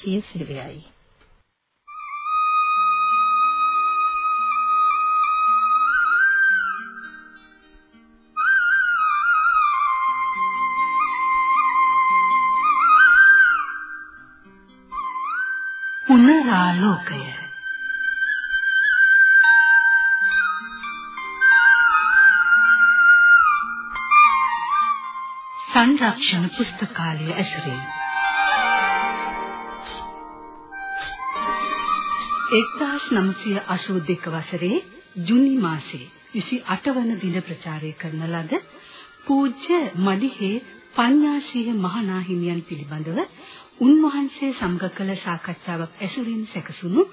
කී සිරියයි පුනරාලෝකය සංරක්ෂණ පුස්තකාලය ඇසුරින් 1982 වසරේ ජුනි මාසයේ 28 වන දින ප්‍රචාරය කරන ලද පූජ්‍ය මඩිහේ පඤ්ඤාසීහ මහානාහිමියන් පිළිබඳව උන්වහන්සේ සමග කළ සාකච්ඡාවක් ඇසුරින් සැකසුණු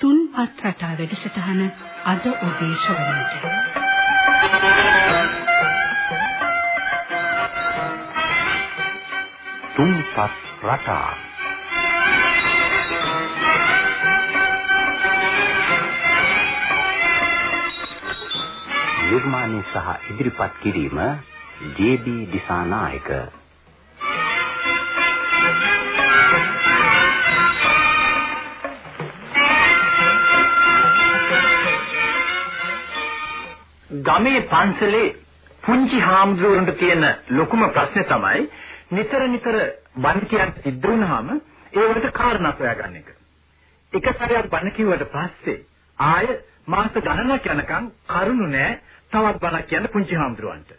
තුන්පත් රටා වැඩසටහන අද ඔබේ ශ්‍රවණයට. තුන්පත් රටා නිර්මාණය සහ ඉදිරිපත් කිරීම ජේ.බී. දිසානායක ගමේ පන්සලේ පුංචි හාමුදුරුවන්ට තියෙන ලොකුම ප්‍රශ්නේ තමයි නිතර නිතර බණ කියන්න සිද්ධ වුණාම ඒවට කාරණා හොයාගන්න එක. එක සැරයක් බණ කිව්වට පස්සේ ආය මාස ගණනක් යනකම් කරුණු නෑ තවත් බණක් කියන්න පුංචි හාමුදුරුවන්ට.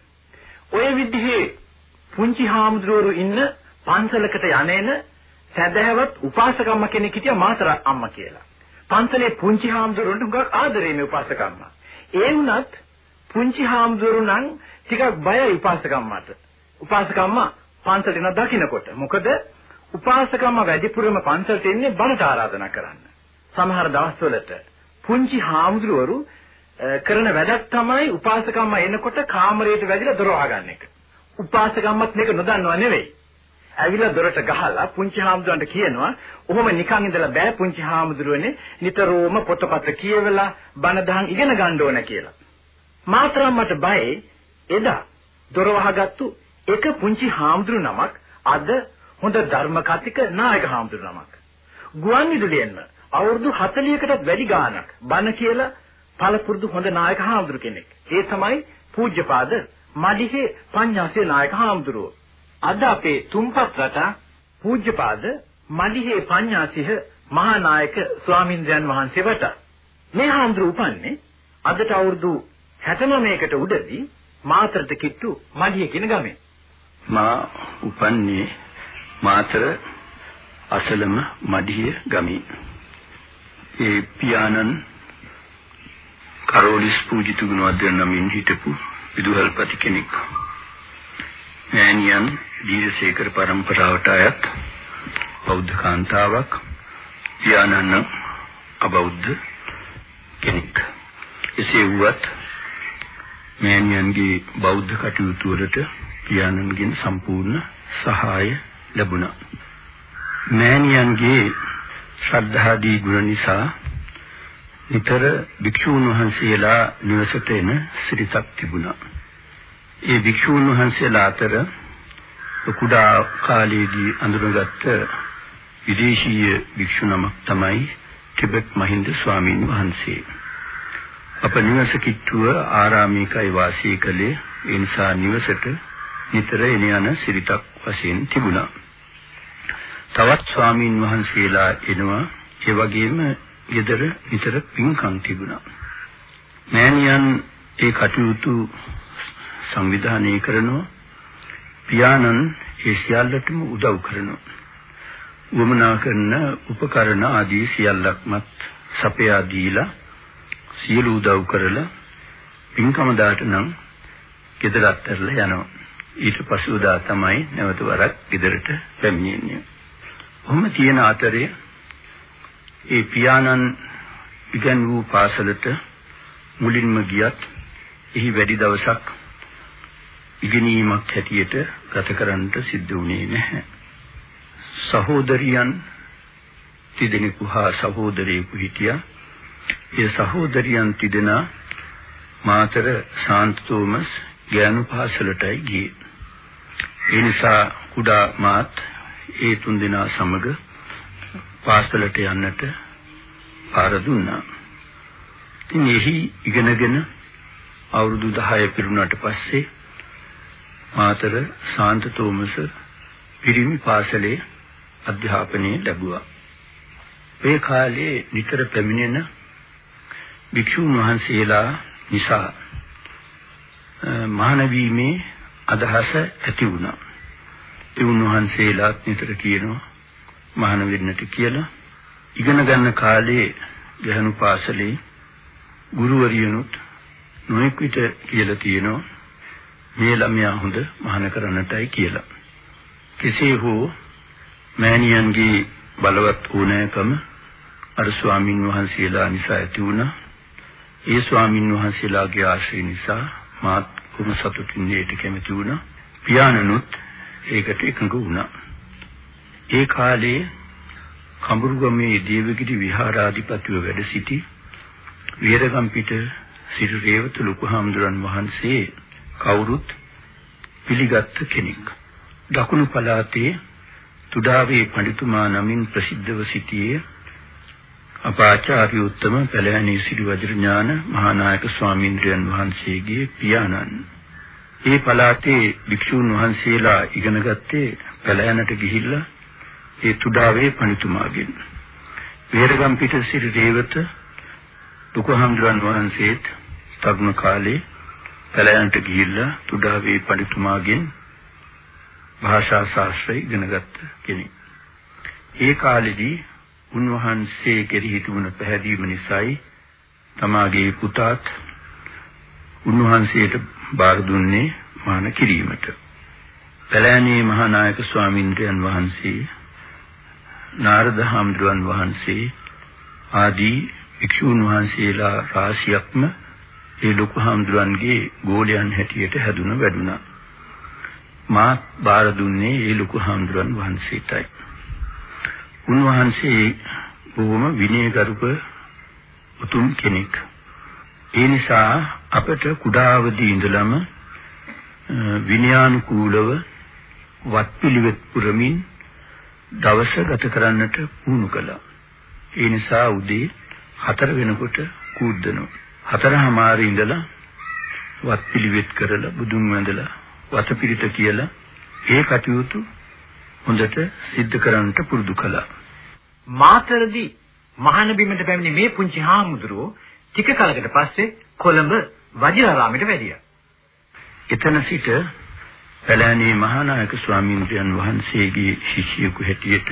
ඔය විදිහේ පුංචි හාමුදුරුවරු ඉන්න පන්සලකට යන්නේන සැදැහැවත් උපාසකම්ම කෙනෙක් හිටියා මාතර අම්මා කියලා. පන්සලේ පුංචි හාමුදුරුවන්ට හුඟක් ආදරේ මේ උපාසකම්මා. ඒ වුණත් පුංචි හාමුදුරු නම් ටිකක් බයයි උපාසකම්මට. උපාසකම්මා පන්සලට එන දකින්නකොට. මොකද උපාසකම්මා වැඩිපුරම පන්සලට එන්නේ බණට ආරාධනා කරන්න. සමහර දවස්වලට පුංචි හාමුදුරුවරු කරන වැඩක් තමයි උපාසකම්මා එනකොට කාමරයට වැදිලා දොර වහගන්න එක. උපාසකම්මත් මේක නොදන්නව නෙවෙයි. ඇවිල්ලා දොරට ගහලා පුංචි හාමුදුරන්ට කියනවා ඔහොම නිකන් ඉඳලා බෑ පුංචි හාමුදුරුවනේ නිතරම පොතපත කියවලා බණ දහම් ඉගෙන ගන්න ඕන කියලා. මාතරම් මට බයයි එදා දොර වහගත්තු එක පුංචි හාමුදුරු නමක් අද හොඳ ධර්ම කතික නායක හාමුදුරු නමක්. ගුවන් විදුලියෙන්ම අවුරුදු 40කටත් වැඩි ගාණක් බණ කියලා පළපුරුදු හොඳ නායක හාමුදුරු කෙනෙක්. ඒ තමයි පූජ්‍යපාද මඩිහේ පඤ්ඤාසේ නායක හාමුදුරුවෝ. අද අපේ තුන්පත් රට පූජ්‍යපාද මඩිහේ පඤ්ඤාසිහ මහා නායක ස්වාමින්ද්‍රයන් වහන්සේ වට. මේ හාමුදුරු උපන්නේ අදට අවුරුදු 69කට උඩදී මාතරට කිට්ටු මඩිය කියන ගමේ. මා උපන්නේ මාතර අසලම මඩිය ගමේ. ඒ පියාණන් කරෝලිස් පූජිත ගුණවර්ධන නමින් හිටපු විදුහල්පති කෙනෙක්. මෑණියන් දීර්ඝසේකර පරම්පරාවට අයත් බෞද්ධ කාන්තාවක් පියාණන් අබෞද්ධ කෙනෙක්. එසේ වුවත් මෑණියන්ගේ බෞද්ධ කටයුතු වලට පියාණන්ගෙන් සම්පූර්ණ සහාය ලැබුණා. මෑණියන්ගේ ශ්‍රද්ධාදී ගුණ නිසා නිතර භික්ෂූන් වහන්සේලා නිවසට එන සිරිතක් තිබුණා. ඒ භික්ෂූන් වහන්සේලා අතර කුඩා කාලයේදී අඳුරගත්ත විදේශීය භික්ෂු නමක් තමයි ටිබෙට් මහින්ද ස්වාමීන් වහන්සේ. අප නිවස කිට්ටුව ආරාමිකයි වාසය කළේ ඒ නිසා නිවසට නිතර එන යන සිරිතක් වශයෙන් තිබුණා. තවත් ස්වාමීන් වහන්සේලා එනවා ඒ වගේම ගෙදර නිතර පින්කම් තිබුණා. මෑණියන් ඒ කටයුතු සංවිධානය කරනවා. පියාණන් ඒ සියල්ලටම උදව් කරනවා. වමනා කරන උපකරණ ආදී සියල්ලක්මත් සපයා දීලා සියලු උදව් කරලා පින්කම දාට නම් ගෙදර අත්හැරලා යනවා. ඊට පසුදා තමයි නැවත වරක් ගෙදරට පැමිණෙන්නේ. ඔහොම තියෙන අතරේ ඒ පියාණන් ඉගෙන වූ පාසලට මුලින්ම ගියත් එහි වැඩි දවසක් ඉගෙනීමක් හැටියට ගත කරන්නට සිද්ධ වුණේ නැහැ. සහෝදරියන් තිදෙනෙකු හා සහෝදරයෙකු හිටියා. ඒ සහෝදරියන් තිදෙනා මාතර සාන්ත තෝමස් ගෑනු පාසලටයි ගියේ. ඒ නිසා කුඩා මාත් ඒ තුන් දෙනා සමග පාසලට යන්නට පාර දුන්නා. ඉතින් එහි ඉගෙනගෙන අවුරුදු 10 පිරුණාට පස්සේ මාතර ශාන්ත තෝමස පිරිමි පාසලේ අධ්‍යාපනය ලැබුවා. ඒ කාලේ නිතර පැමිණෙන භික්ෂුන් වහන්සේලා නිසා මහානවීමේ අදහස ඇති වුණා. ඒ උන්වහන්සේලාත් නිතර කියනවා මහාන වෙන්නට කියලා. ඉගෙන ගන්න කාලේ ගැහණු පාසලේ ගුරුවරියනුත් නොඑක් විට කියලා තියෙනවා මේ ළමයා හොඳ මහාන කරන්නටයි කියලා. කෙසේ හෝ මෑණියන්ගේ බලවත් ඕනෑකම අර ස්වාමින් වහන්සේලා නිසා ඇති වුණා. ඒ ස්වාමින් වහන්සේලාගේ ආශ්‍රය නිසා මාත් කුම සතුටින් ඒට කැමති වුණා. පියාණනුත් ඒකට එකඟ වුණා. ඒ කාලේ කඹුරුගමේ දේවගිරි විහාරාධිපතිව වැඩ සිටි වීරගම්පිට සිටු රේවත ලොකුහාමුදුරන් වහන්සේ කවුරුත් පිළිගත් කෙනෙක්. දකුණු පළාතේ තුඩාවේ පඬිතුමා නමින් ප්‍රසිද්ධව සිටියේ අපාචාර්ය උත්තම පළයනී සිරි වජිරඥාන මහානායක ස්වාමීන්ද්‍රයන් වහන්සේගේ පියාණන්. ඒ පළාතේ භික්ෂූන් වහන්සේලා ඉගෙන ගත්තේ පළයනට ගිහිල්ලා ඒ තුඩාවේ පඬිතුමාගෙන්. වේරගම් පිට සිරි දේවත දුකහම්දුරන් වහන්සේත් තරුණ කාලේ පළයන්ට ගිහිල්ලා තුඩාවේ පඬිතුමාගෙන් භාෂා ශාස්ත්‍රය ඉගෙනගත්ත කෙනෙක්. ඒ කාලෙදී උන්වහන්සේ කෙරෙහි තිබුණ පැහැදීම නිසායි තමාගේ පුතාත් උන්වහන්සේට බාර දුන්නේ මාන කිරීමට. පළෑනේ මහානායක ස්වාමීන්ද්‍රයන් වහන්සේ නාරද හාමුදුරන් වහන්සේ ආදී භික්ෂූන් වහන්සේලා රාශියක්ම ඒ ලොකු හාමුදුරන්ගේ ගෝලයන් හැටියට හැදුන වැඩුණා. මා බාර දුන්නේ ඒ ලොකු හාමුදුරන් වහන්සේටයි. උන්වහන්සේ බොහොම විනයගරුක උතුම් කෙනෙක්. ඒ නිසා අපට කුඩාවදී ඉඳලම විනයානුකූලව වත්පිළිවෙත් පුරමින් දවස ගත කරන්නට පුහුණු කළා. ඒ නිසා උදේ හතර වෙනකොට කූද්දනවා. හතරමාරේ ඉඳලා වත්පිළිවෙත් කරලා බුදුන් වැඳලා වතපිරිත කියලා ඒ කටයුතු හොඳට සිද්ධ කරන්නට පුරුදු කළා. මාතරදී මහාන බිමට පැමිණි මේ පුංචි හාමුදුරුවෝ ටික කලකට පස්සේ කොළඹ වජිරාරාමයට වැඩියා. එතන සිට පැලෑනේ මහානායක ස්වාමීන් වහන්සේගේ ශිෂ්‍යයෙකු හැටියට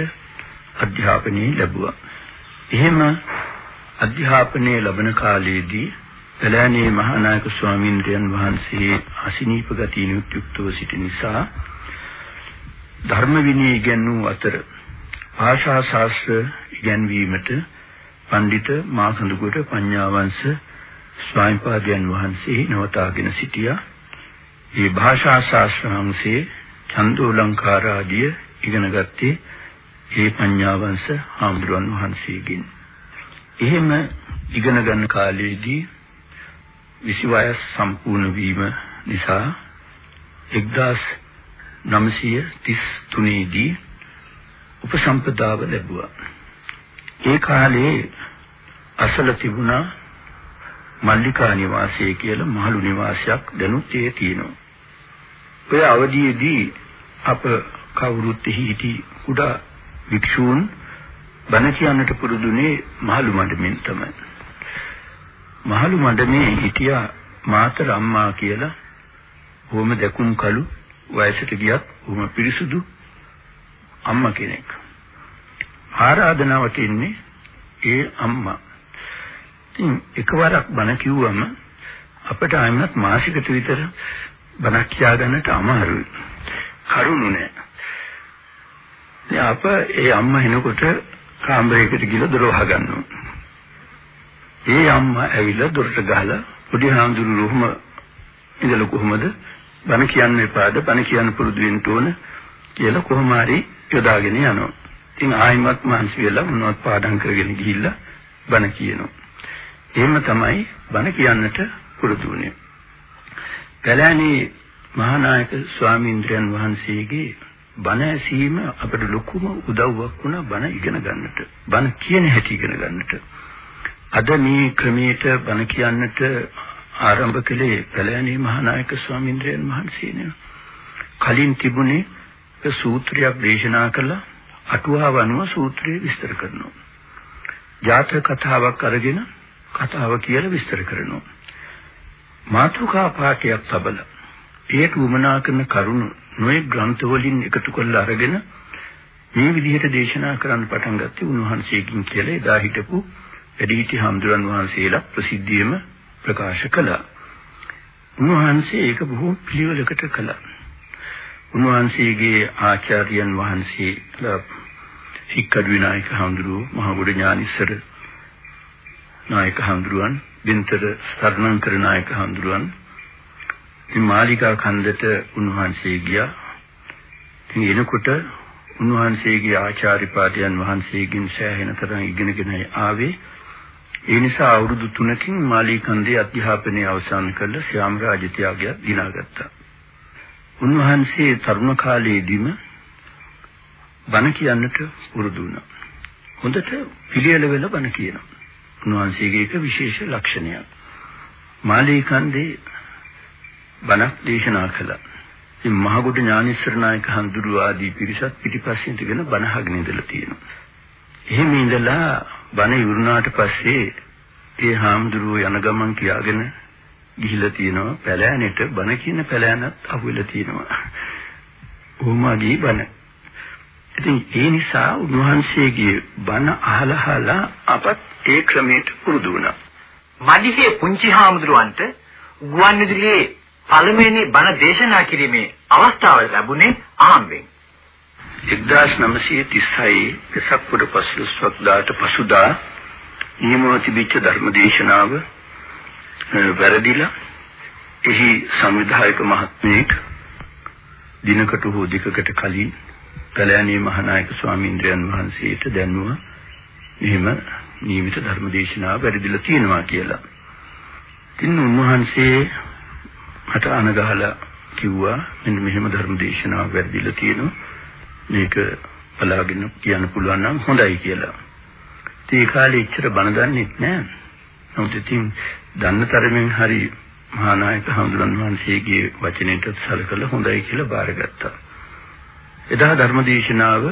අධ්‍යාපනය ලැබුවා. එහෙම අධ්‍යාපනය ලබන කාලයේදී පැලෑනේ මහානායක ස්වාමීන් වහන්සේ අසිනීප ගතියින් යුක්තව සිටි නිසා ධර්ම විනය ඉගෙනූ අතර භාෂා ශාස්ත්‍ර ඉගෙනවීමට පඬිත මාසඳුකට පඤ්ඤාවංශ ස්වාමීපාදයන් වහන්සේ නවතාගෙන සිටියා. මේ භාෂා ශාස්ත්‍රාංශයේ චන්දෝලංකාර ආදිය ඉගෙන ගත්තේ ඒ පඤ්ඤාවංශ හාමුදුරන් වහන්සේගෙන්. එහෙම ඉගෙන ගන්න කාලයේදී විසි වයස් සම්පූර්ණ වීම නිසා 1933 දී උපසම්පදාව ලැබුවා. ඒ කාලේ අසල තිබුණා මල්ලිකා නිවාසය කියලා මහලු නිවාසයක් දැනුත් ඒ තියෙනවා. ඔය අවධියේදී අප කවුරුත් හිටි කුඩා වික්ෂූන් බණ කියන්නට පුරුදුනේ මහලු මඩමින් තමයි. මහලු මඩමේ හිටියා මාතර අම්මා කියලා බොහොම දැකුම් කළු වයසට ගියත් බොහොම පිරිසුදු අම්මා කෙනෙක්. ආරාධනාවට ඉන්නේ ඒ අම්මා. ඉතින් එකවරක් බණ කිව්වම අපිට ආයෙත් මාසිකට විතර බණක් කියා ගන්නට අමාරුයි. කරුණු නෑ. ඉතින් අප ඒ අම්මා එනකොට කාමරයකට ගිහලා දොර වහගන්නවා. ඒ අම්මා ඇවිල්ලා දොරට ගහලා පොඩි හාමුදුරුවෝම ඉඳලා කොහමද බණ කියන්න එපාද බණ කියන්න පුරුදු වෙන්න ඕන කියලා කොහොම හරි යොදාගෙන යනවා. ඉතින් ආයිමත් මහන්සි වෙලා මොනවත් පාඩම් කරගෙන ගිහිල්ලා බණ කියනවා. එහෙම තමයි බණ කියන්නට පුරුදු වුණේ. කලණී මහානායක ස්වාමීන්ද්‍රයන් වහන්සේගේ බණ ඇසීම අපිට ලොකුම උදව්වක් වුණා බණ ඉගෙන ගන්නට. බණ කියන හැටි ඉගෙන ගන්නට. අද මේ ක්‍රමයට බණ කියන්නට ආරම්භ කළේ පැලෑණී මහානායක ස්වාමීන් වහන්සේනේ. කලින් තිබුණේ සූත්‍රයක් දේශනා කළා අටුවාව අනුව සූත්‍රය විස්තර කරනවා. ජාතක කතාවක් අරගෙන කතාව කියලා විස්තර කරනවා. මාතෘකා පාඨයක් තබලා ඒට උමනා කරන කරුණු නොයේ ග්‍රන්ථ වලින් එකතු කරලා අරගෙන මේ විදිහට දේශනා කරන්න පටන් ගත්තේ උන්වහන්සේකින් කියලා එදා හිටපු වැඩිහිටි හම්දුරන් වහන්සේලා ප්‍රසිද්ධියම ප්‍රකාශ කළා. උන්වහන්සේ ඒක බොහෝ පිළිවෙලකට කළා. උන්වහන්සේගේ ආචාර්යයන් වහන්සේලා සික්කඩ විනායක හඳුරු මහගොඩ ඥානිසර නායක හඳුරුවන් බින්තර සර්ණංකර නායක හඳුරුවන් ඉතින් මාලිකා කන්දට උන්වහන්සේ ගියා ඉතින් එනකොට උන්වහන්සේගේ ආචාර්ය පාදයන් වහන්සේගෙන් සෑහෙන තරම් ඉගෙනගෙන ආවේ ඒ නිසා අවුරුදු 3කින් මාලිකන්දේ අධ්‍යාපනය අවසන් කළ ශ්‍යාම රාජත්‍යාගය දිනාගත්තා. උන්වහන්සේ තරුණ කාලයේදීම බණ කියන්නට පුරුදු වුණා. හොඳට පිළියෙල වෙලා බණ කියනවා. උන්වහන්සේගේ එක විශේෂ ලක්ෂණයක්. මාලිකන්දේ බණක් දේශනා කළා. ඉතින් මහගොඩ ඥානීශ්වර නායක හඳුරු ආදී පිරිසත් පිටිපස්සෙන් ඉඳගෙන බණ අහගෙන ඉඳලා තියෙනවා. එහෙම ඉඳලා බණ ඉවරුනාට පස්සේ ඒ හාමුදුරුවෝ යන ගමන් කියාගෙන ගිහිලා තියෙනවා පැලෑනෙට බණ කියන පැලෑනත් අහුවෙලා තියෙනවා. ඕමාගේ බණ. ඉතින් ඒ නිසා උන්වහන්සේගේ බණ අහලා අපත් ඒ ක්‍රමයට පුරුදු වුණා. මදිහේ පුංචි හාමුදුරුවන්ට ගුවන් විදුලියේ පළමුවෙනි බණ දේශනා කිරීමේ අවස්ථාව ලැබුණේ ආම්බෙන්. 1936 වෙසක් පුර පසළොස්වක දාට පසුදා නියමව තිබිච්ච ධර්ම දේශනාව වැරදිලා එහි සංවිධායක මහත්මයෙක් දිනකට හෝ දෙකකට කලින් කලයන්ී මහානායක ස්වාමීන් වහන්සේට දැන්නුවා මෙහෙම නියමිත ධර්ම දේශනාව වැරදිලා තියෙනවා කියලා. ඉතින් උන්වහන්සේ මට අනගහලා කිව්වා මෙන්න මෙහෙම ධර්ම දේශනාවක් වැරදිලා තියෙනවා. මේක බලාගෙන කියන්න පුළුවන් නම් හොඳයි කියලා. ඒ කාලේ ඉච්චර බණ දන්නෙත් නෑ. නමුත් ඉතින් දන්න තරමින් හරි මහානායක හඳුනන වහන්සේගේ වචනෙට සලකලා හොඳයි කියලා බාරගත්තා. එදා ධර්මදේශනාව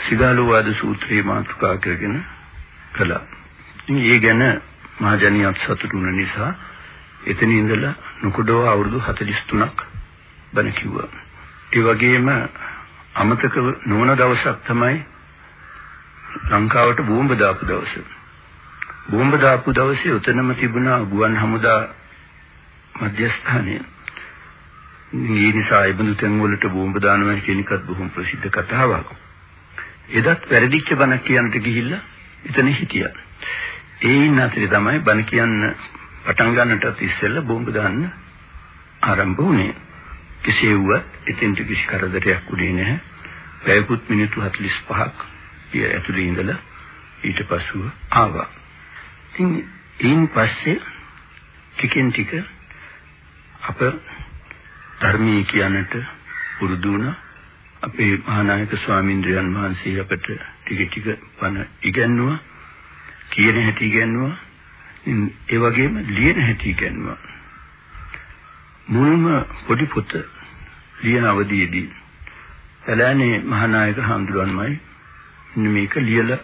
සිගාලෝවාද සූත්‍රයේ මාතෘකා කරගෙන කළා. ඉතින් ඒ ගැන මහජනියත් සතුටු වුණ නිසා එතන ඉඳලා නුකුඩව අවුරුදු 43ක් බණ කිව්වා. ඒ වගේම අමතක නොවන දවසක් තමයි ලංකාවට බෝම්බ දාපු දවස. බෝම්බ දාපු දවසේ උතනම තිබුණා ගුවන් හමුදා මධ්‍යස්ථානය. මේ නිසා ඉබඳු තැන් වලට බෝම්බ දානවා කියන එකත් බොහොම ප්‍රසිද්ධ කතාවක්. එදත් වැරදිච්ච බණ කියන්නට ගිහිල්ලා එතන හිටියා. ඒයින් අතරේ තමයි බණ කියන්න පටන් ගන්නටත් ඉස්සෙල්ලා බෝම්බ දාන්න ආරම්භ වුණේ. කෙසේ වුවත් එතෙන්ට කිසි කරදරයක් උනේ නැහැ. පැයකුත් මිනිත්තු 45ක් පිය ඇතුලේ ඉඳලා ඊට පස්සුව ආවා. ඉතින් ඊන් පස්සේ ටිකෙන් ටික අප ධර්මයේ කියන්නට පුරුදු වුණා. අපේ මහානායක ස්වාමීන්ද්‍රයන් වහන්සේ අපට ටික ටික පණ ඉගැන්නුවා. කියන හැටි ඉගැන්නුවා. ඒ වගේම ලියන හැටි ඉගැන්නුවා. මුල්ම පොඩි පොත ලියන අවදීදී පැලෑනේ මහානායක හඳුරන්මයි මේක ලියලා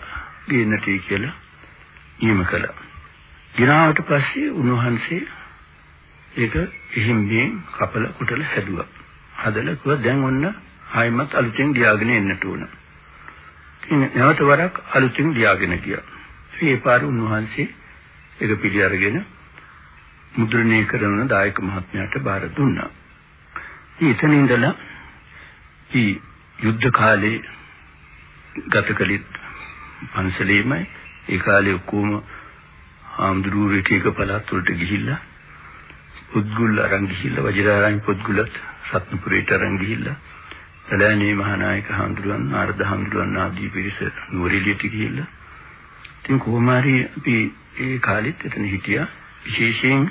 ගේන්නට කියලා නියම කළා. ගිනාවට පස්සේ උන්වහන්සේ ඒක එහිම්බෙන් කපල කුටල හැදුවා. හදලා කිව්වා දැන් ඔන්න ආයිමත් අලුතෙන් ගියාගෙන එන්නට ඕන. ඉතින් නැවත වරක් අලුතෙන් ගියාගෙන ගියා. ඒ පාර උන්වහන්සේ ඒක පිළි අරගෙන මුද්‍රණය කරන දායක මහත්මයාට බාර දුන්නා. ඉතින් ඉඳලා ඊ යුද්ධ කාලේ ගත කළේ පන්සලේමයි ඒ කාලේ ඔක්කොම ආම්දුරු එක එක පළාත් වලට ගිහිල්ලා පුද්ගුල් අරන් ගිහිල්ලා වජිරාරාම පුද්ගුලත් රත්නපුරේට අරන් ගිහිල්ලා සලෑනේ මහානායක හඳුරන් ආර්ධ හඳුරන් ආදී පිරිස නුවරඑළියට ගිහිල්ලා ඉතින් කොහොම හරි අපි ඒ කාලෙත් එතන හිටියා විශේෂයෙන්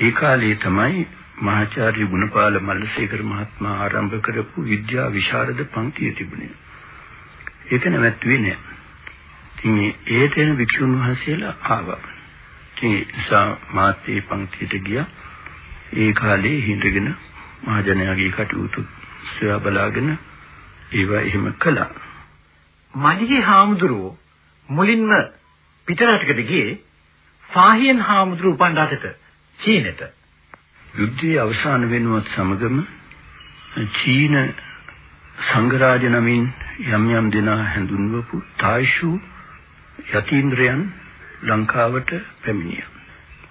ඒ කාලේ තමයි මහාචාර්ය ගුණපාල මල්ලසේකර මහත්මයා ආරම්භ කරපු විද්‍යා විශාරද පන්තිය තිබුණේ. ඒක නැවැත්තුවේ නෑ. ඉතින් ඒට එන වික්ෂුන් වහන්සේලා ආවා. ඉතින් නිසා මාත් ඒ පන්තියට ගියා. ඒ කාලේ හිඳගෙන මහජනයාගේ කටයුතු සොයා බලාගෙන ඒවා එහෙම කළා. මජිගේ හාමුදුරුවෝ මුලින්ම පිටරටකට ගියේ ෆාහියන් හාමුදුරුවෝ උපන්දාතට චීනෙට. යුද්ධයේ අවසාන වෙනුවත් සමගම චීන සංඝරාජ නමින් යම් යම් දෙනා හැඳුන්වපු තායිෂු යතීන්ද්‍රයන් ලංකාවට පැමිණියා.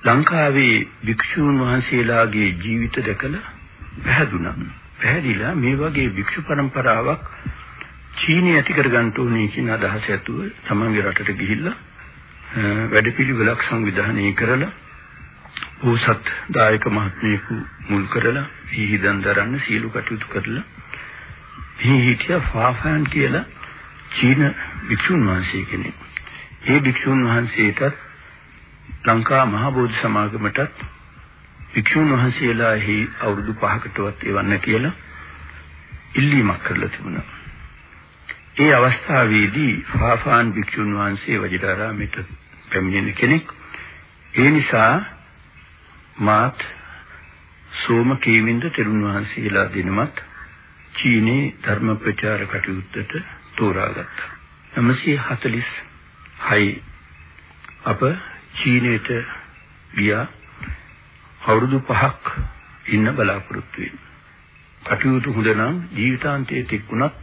ලංකාවේ භික්ෂූන් වහන්සේලාගේ ජීවිත දැකලා පැහැදුනා. පැහැදිලා මේ වගේ භික්ෂු પરම්පරාවක් චීනයේ ඇති කරගන්න ඕනේ කියන අදහස ඇතුව තමන්ගේ රටට ගිහිල්ලා වැඩපිළිවෙලක් සංවිධානය කරලා ඕසත් දායක මහත්මයෙකු මුල් කරලා විහිදන් දරන්න සීල කටයුතු කරලා මේ හිටිය ෆාෆාන් කියලා චීන භික්ෂුන් වහන්සේ කෙනෙක්. ඒ භික්ෂුන් වහන්සේටත් ලංකා මහ බෝධි සමාගමටත් භික්ෂුන් වහන්සේලාහි අවුරුදු 5කටවත් එවන්න කියලා ඉල්ලීමක් කරලා තිබුණා. ඒ අවස්ථාවේදී ෆාෆාන් භික්ෂුන් වහන්සේ වජිරාරාමයට පැමිණෙන කෙනෙක්. ඒ නිසා මාත් සෝම කේවින්ද තෙරුන් වහන්සේලා දිනමත් චීනේ ධර්ම ප්‍රචාර කටයුත්තට තෝරාගත්තා. 946 අප චීනයට ගියා අවුරුදු 5ක් ඉන්න බලාපොරොත්තු වෙන්නේ. කටයුතු හොඳ නම් ජීවිතාන්තයේ තික්ුණත්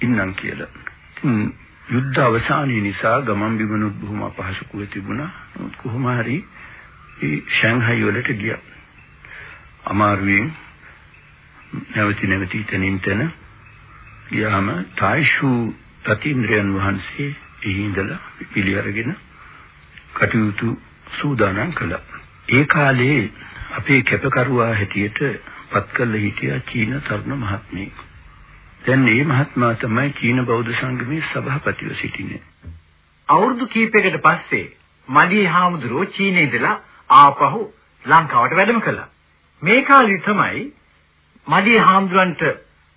ඉන්නම් කියලා. යුද්ධ අවසානයේ නිසා ගමන් බිමනුත් බොහොම අපහසුකම් තිබුණා. කොහොම හරි ඒ ෂාන්හයි වලට ගියා. අමාරුවෙන් නැවති නැවති තනින් තන ගියාම තායිෂු තතින්ද්‍රයන් වහන්සේ එහි ඉඳලා පිළි අරගෙන කටයුතු සූදානම් කළා. ඒ කාලේ අපේ කැපකරුවා හැටියට පත් කළ හිටියා චීන තරුණ මහත්මයෙක්. දැන් මේ මහත්මයා තමයි චීන බෞද්ධ සංගමේ සභාපතිව සිටින්නේ. අවුරුදු කිහිපයකට පස්සේ මඩියේ හාමුදුරුවෝ චීනයේ ඉඳලා ආපහු ලංකාවට වැඩම කළා. මේ කාලේ තමයි මඩියේ හාමුදුරන්ට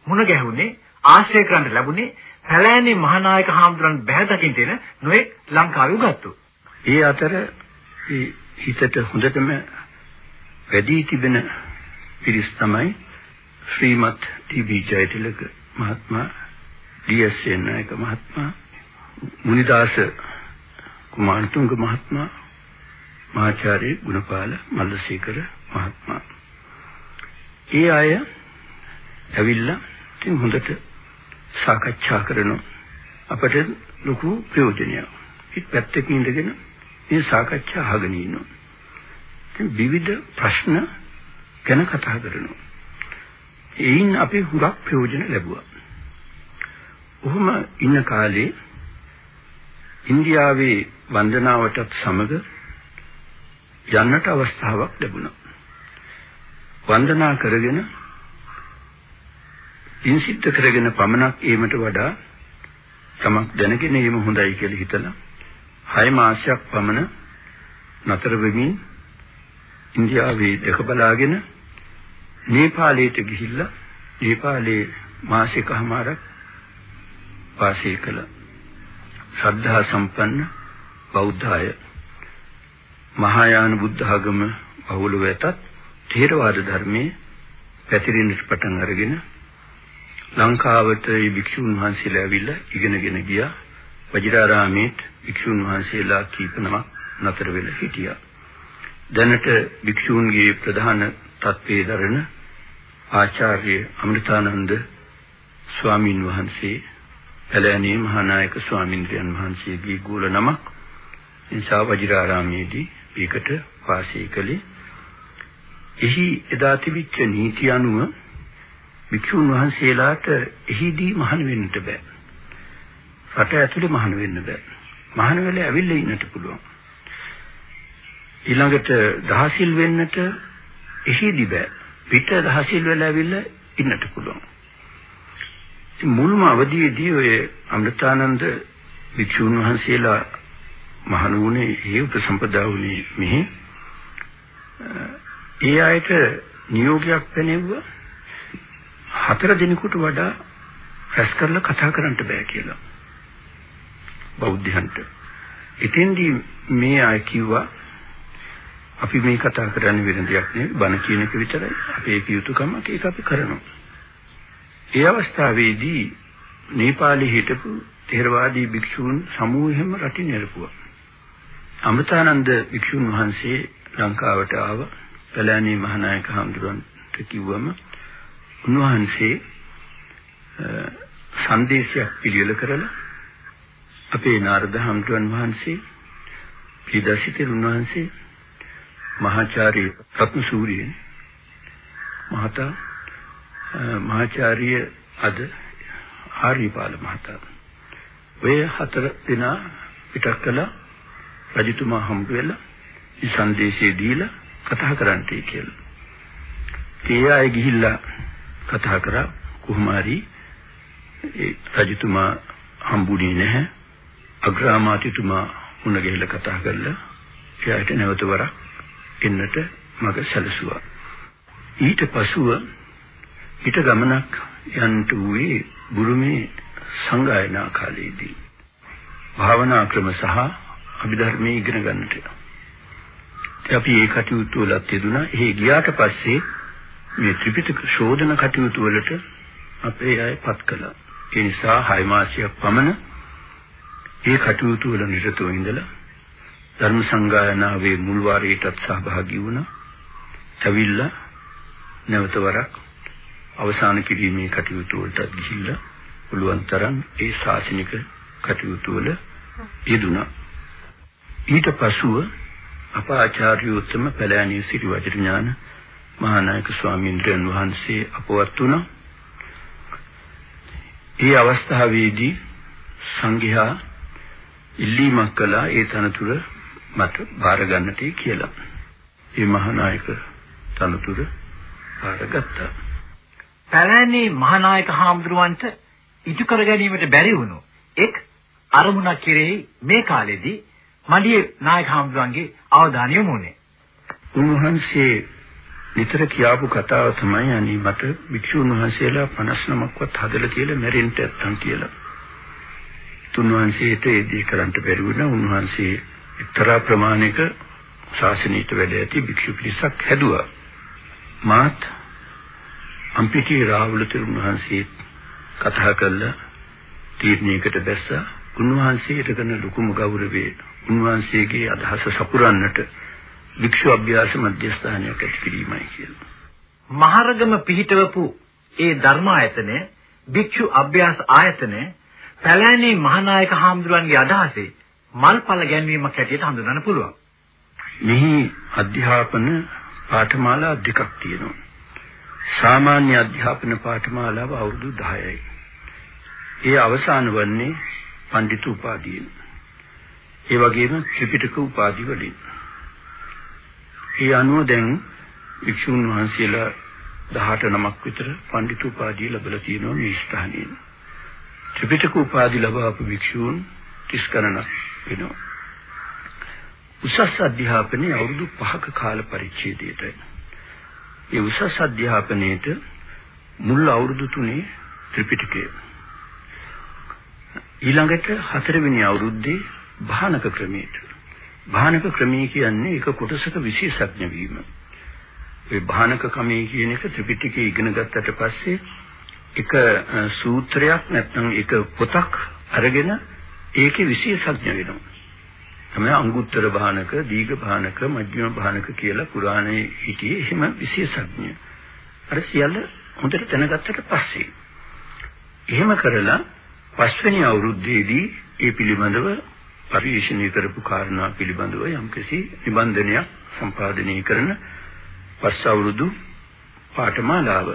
මුණ ගැහුනේ ආශ්‍රය කරන්න ලැබුණේ පැලෑනේ මහානායක හාමුදුරන් බැහැ දකින්න එන නොඑක් ලංකාවේ උගත්තු. ඒ අතර ඒ හිතට හොඳටම වැඩි තිබෙන පිරිස් තමයි ශ්‍රීමත් ටී.බී. ජයතිලක මහත්මයා, ඩී.එස්. සේනායක මහත්මයා, මුනිදාස කුමාරතුංග මහත්මයා, මහාචාර්ය ගුණපාල මල්ලසේකර මහත්මයා. ඒ අය ඇවිල්ලා ඉතින් හොඳට සාකච්ඡා කරනවා. අපට ලොකු ප්‍රයෝජනයක්. ඉත් පැත්තකින් ඉඳගෙන මේ සාකච්ඡා අහගෙන ඉන්නවා. විවිධ ප්‍රශ්න ගැන කතා කරනවා. එයින් අපි හුඟක් ප්‍රයෝජන ලැබුවා. ඔහොම ඉන්න කාලේ ඉන්දියාවේ වන්දනාවටත් සමග යන්නට අවස්ථාවක් ලැබුණා. වන්දනා කරගෙන ඉන්සිද්ධ කරගෙන පමණක් ඒමට වඩා තමක් දැනගෙන ඒම හොඳයි කියලා හිතලා 6 මාසයක් පමණ නතර වෙමින් ඉන්දියාවේ දැක බලාගෙන නේපාලයට ගිහිල්ලා නේපාලයේ මාසිකමාරක් වාසය කළ ශ්‍රද්ධා සම්පන්න බෞද්ධ අය මහායාන බුද්ධ ආගම බහුලව ඇතත් ථේරවාද ධර්මයේ පැතිරෙන්නට පටන් අරගෙන ලංකාවට මේ භික්ෂුන් වහන්සේලා ඇවිල්ලා ඉගෙනගෙන ගියා. වජිරාරාමේ භික්ෂුන් වහන්සේලා කීප නමක් නතර වෙලා හිටියා දැනට භික්ෂූන්ගේ ප්‍රධාන තත්ත්වයේ දරන ආචාර්ය අමෘතානන්ද ස්වාමින් වහන්සේ පැලෑණී මහානායක ස්වාමින්ද්‍රයන් වහන්සේගේ ගෝල නමක් නිසා වජිරාරාමයේදී ඒකට වාසය කළේ එහි එදා තිබිච්ච නීති අනුව භික්ෂුන් වහන්සේලාට එහිදී මහාන වෙන්නට බෑ. රට ඇතුලේ මහාන වෙන්න බෑ. මහාන වෙලා ඇවිල්ලා ඉන්නට පුළුවන්. ඊළඟට දහසිල් වෙන්නට එහිදි බෑ. පිට දහසිල් වෙලා ඇවිල්ලා ඉන්නට පුළුවන්. මුල්ම අවධියේදී ඔය අමෘතානන්ද වික්ෂුන් වහන්සේලා මහණුනේ ඒ උපසම්පදා වුණේ මෙහි ඒ අයට නියෝගයක් පැනෙවුවා හතර දිනකට වඩා රැස් කරලා කතා කරන්න බෑ කියලා. බෞද්ධයන්ට. ඉතින්දී මේ අය කිව්වා අපි මේ කතා කරන්නේ වෙන දෙයක් නෙවෙයි බණ කියන එක විතරයි. අපේ යුතුයකමක් ඒක අපි කරනවා. ඒ අවස්ථාවේදී නේපාලයේ හිටපු ථේරවාදී භික්ෂූන් සමූහෙම රටින් එළපුවා. අමතානන්ද භික්ෂුන් වහන්සේ ලංකාවට ආව පළාණී මහානායක හඳුරන්ට කිව්වම උන්වහන්සේ සංදේශයක් පිළියෙල කරලා අපේ නාරද හඳුරන් වහන්සේ පිළිදසිත උන්වහන්සේ මහාචාර්ය රත්නසූරිය මහතා මහාචාර්ය අද ආර්යපාල මහතා ඔය හතර දෙනා පිටක් කළා රජතුමා හම්බ වෙලා මේ සංදේශය දීලා කතා කරන්නයි කියලා. ඒ අය ගිහිල්ලා කතා කරා කොහොම හරි ඒ රජතුමා හම්බුනේ නැහැ. අග්‍රාමාත්‍යතුමා මුණ ගැහිලා කතා කරලා එයාට නැවත වරක් එන්නට මග සැලසුවා. ඊට පසුව ඊට ගමනක් යන්ට වූයේ බුරුමේ සංගායනා කාලයේදී. භාවනා ක්‍රම සහ අභිධර්මයේ ඉගෙන ගන්නට. අපි ඒ කටයුතු වලත් යෙදුණා. එහි ගියාට පස්සේ මේ ත්‍රිපිටක ශෝධන කටයුතු වලට අපේ අයපත් කළා. ඒ නිසා 6 මාසයක් පමණ ඒ කටයුතු වල නිරතව ඉඳලා ධර්ම සංගායනාවේ මුල් වාරයටත් සහභාගී වුණා. ඇවිල්ලා නැවත වරක් අවසාන කිරීමේ කටයුතු වලට ගිහිල්ලා පුළුවන් තරම් ඒ ශාසනික කටයුතු වල යෙදුණා. ඊට පසුව අප ආචාර්ය උත්තම පළාණිය සිටි වජිරඥාන මහානායක ස්වාමීන් වහන්සේ අපවත් වුණා. ඒ අවස්ථාවේදී සංඝයා ඉල්ලීමක් කළා ඒ තනතුර මට බාර ගන්නට කියලා. ඒ මහානායක තනතුර බාරගත්තා. පැලෑනේ මහානායක හාමුදුරුවන්ට ඉටු කර ගැනීමට බැරි වුණු එක් අරමුණක් කෙරෙහි මේ කාලෙදී මඩියේ නායක හාමුදුරන්ගේ අවධානය යොමු වුණේ. උන්වහන්සේ නිතර කියාපු කතාව තමයි අනි මට භික්ෂුන් වහන්සේලා 59ක්වත් හදලා කියලා මැරෙන්න නැත්තම් කියලා. තුන්වහන්සේට ඒ දේ කරන්න බැරි වුණා. උන්වහන්සේ එක්තරා ප්‍රමාණයක ශාසනීය වැඩ ඇති භික්ෂු පිරිසක් හැදුවා. මාත් අම්පිටි රාහුල තෙරුන් වහන්සේ කතා කළා තීරණයකට බැස්සා උන්වහන්සේට කරන ලොකුම ගෞරවය උන්වහන්සේගේ අදහස සපුරන්නට වික්ෂු අභ්‍යාස මධ්‍යස්ථානයක් ඇති කිරීමයි කියලා. මහරගම පිහිටවපු ඒ ධර්මායතනය වික්ෂු අභ්‍යාස ආයතනය පැලෑනේ මහානායක හාමුදුරන්ගේ අදහසේ මල්පල ගැන්වීමක් හැටියට හඳුනන්න පුළුවන්. මෙහි අධ්‍යාපන පාඨමාලා දෙකක් තියෙනවා. සාමාන්‍ය අධ්‍යාපන පාඨමාලාව අවුරුදු 10යි. ඒ අවසාන වන්නේ පඬිතු උපාධියෙන්. ඒ වගේම ත්‍රිපිටක උපාධි වලින්. ඒ අනුව දැන් වික්ෂුන් වහන්සේලා 18 නමක් විතර පඬිතු උපාධිය ලැබලා තියෙනවා මේ ස්ථානයේ. ත්‍රිපිටක උපාධි ලබාපු වික්ෂුන් 30 ගණනක් වෙනවා. උසස් අධ්‍යාපනයේ අවුරුදු 5ක කාල පරිච්ඡේදයට ඒ උසස් අධ්‍යාපනයේට මුල් අවුරුදු තුනේ ත්‍රිපිටකය ඊළඟට හතරවෙනි අවුරුද්දේ භානක ක්‍රමයට. භානක ක්‍රමය කියන්නේ එක කොටසක විශේෂඥ වීම. ඒ භානක ක්‍රමය කියන එක ත්‍රිපිටකය ඉගෙන ගත්තට පස්සේ එක සූත්‍රයක් නැත්නම් එක පොතක් අරගෙන ඒකේ විශේෂඥ වෙනවා. තමයි අංගුත්තර භානක, දීඝ භානක, මධ්‍යම භානක කියලා පුරාණයේ හිටියේ එහෙම විශේෂඥ. අර සියල්ල හොඳට දැනගත්තට පස්සේ එහෙම කරලා පස්වෙනි අවුරුද්දේදී ඒ පිළිබඳව පරිශීලනය කරපු කාරණා පිළිබඳව යම්කිසි නිබන්ධනයක් සම්පාදනය කරන පස් අවුරුදු පාඨමාලාව.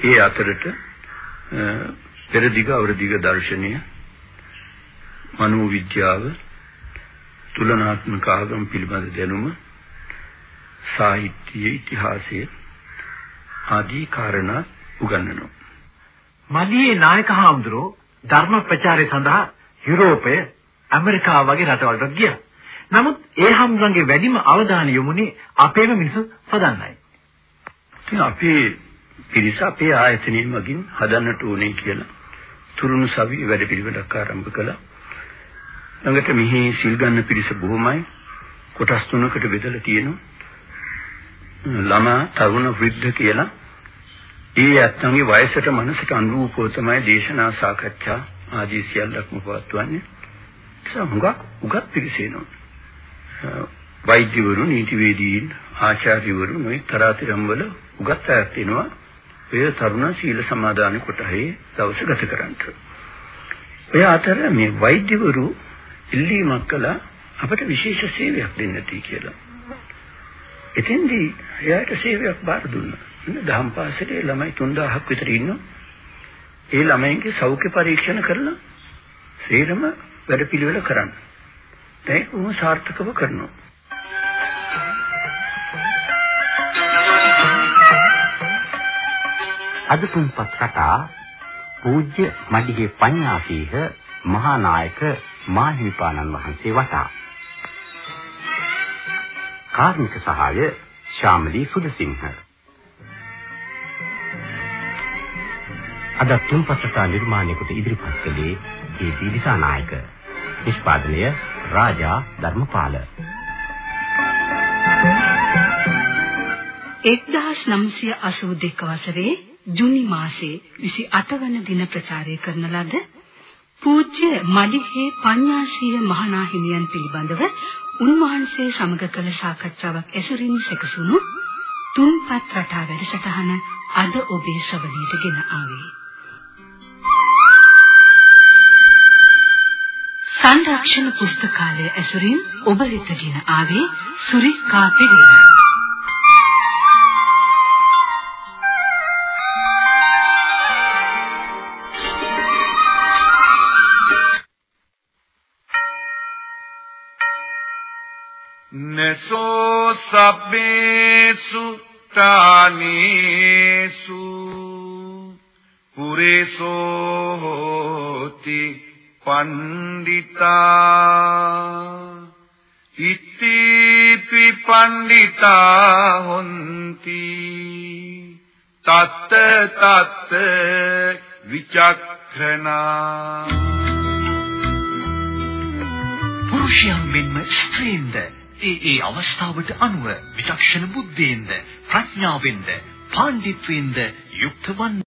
ඒ අතරට පෙරදිග අවරදිග දර්ශනය මනෝවිද්‍යාව තුලනාත්මක ආගම් පිළිබඳ දැනුම සාහිත්‍ය ඉතිහාසය ආදී කාරණා උගන්වනවා. මදියේ නායක හාමුදුරුවෝ ධර්ම ප්‍රචාරය සඳහා යුරෝපය ඇමරිකාව වගේ රටවලට ගියා. නමුත් ඒ හම්බුන්ගේ වැඩිම අවධානය යොමුනේ අපේම මිනිස්සු සදන්නයි. ඉතින් අපේ පිරිස අපේ ආයතනයෙන් මගින් හදන්නට ඕනේ කියලා තුරුණු සවි වැඩ පිළිවෙලක් ආරම්භ කළා. ළඟට මෙහි සිල් ගන්න පිරිස බොහොමයි. කොටස් තුනකට බෙදලා තියෙනවා. ළමා, තරුණ, වෘද්ධ කියලා. ඒ ඇත්තන්ගේ වයසට මනසට අනුරූපව තමයි දේශනා සාකච්ඡා ආදී සියල්ලක්ම පවත්වන්නේ. සමුගක් උගත් පිරිසේනෝ. වෛද්‍යවරු, නීතිවේදීන්, ආචාර්යවරු මේ තරාතිරම් වල උගත් අයත් වෙනවා. ඒ තරුණ සීල සමාදාන කොටහේ දවස ගත කරන්නට. ඔය අතර මේ වෛද්‍යවරු ඉල්ලීමක් කළා අපට විශේෂ සේවයක් දෙන්නටි කියලා. එතෙන්දී එයාට සේවයක් බාර දුන්නා. දහම් පාසලේ ළමයි 3000ක් විතර ඉන්නවා. ඒ ළමයින්ගේ සෞඛ්‍ය පරීක්ෂණ කරලා සේරම වැඩපිළිවෙල කරන්න. දැන් උන් සාර්ථකව කරනවා. අද තුන්පත් කතා පූජ්‍ය මඩිගේ පඤ්ඤාසීහ මහා නායක මාහිමිපාණන් වහන්සේ වටා. කාර්මික සහාය ශාමලී සුදසිංහ. අද තුන්පත් කතා නිර්මාණය කොට ඉදිරිපත් කළේ කේ.පී. දිසානායක. නිෂ්පාදනය රාජා ධර්මපාල. 1982 වසරේ ජුනි මාසයේ 28 වන දින ප්‍රචාරය කරන ලද පූජ්‍ය මඩිහේ පඤ්ඤාසීය මහනා හිමියන් පිළිබඳව උන්වහන්සේ සමග කළ සාකච්ඡාවක් ඇසුරින් සැකසුණු තුන්පත් රටා වැඩසටහන අද ඔබේ ශ්‍රවණයට ගෙන ආවේ. සංරක්ෂණ පුස්තකාලය ඇසුරින් ඔබ වෙතගෙන ආවේ සුරිකා පෙරේරා. නසෝ සබ්බේසු තානේසු පුරේසෝ හෝති පණ්ඩිතා ඉතිපි පණ්ඩිතා හොಂತಿ තත් තත් විචක්ඛනා පුරුෂයන් මෙන්ම ස්ත්‍රීන්ද ඒ ඒ අවස්ථාවට අනුව විචක්ෂණ බුද්ධියෙන්ද ප්‍රඥාවෙන්ද පාණ්ඩිත්වෙන්ද යුක්ත වන්න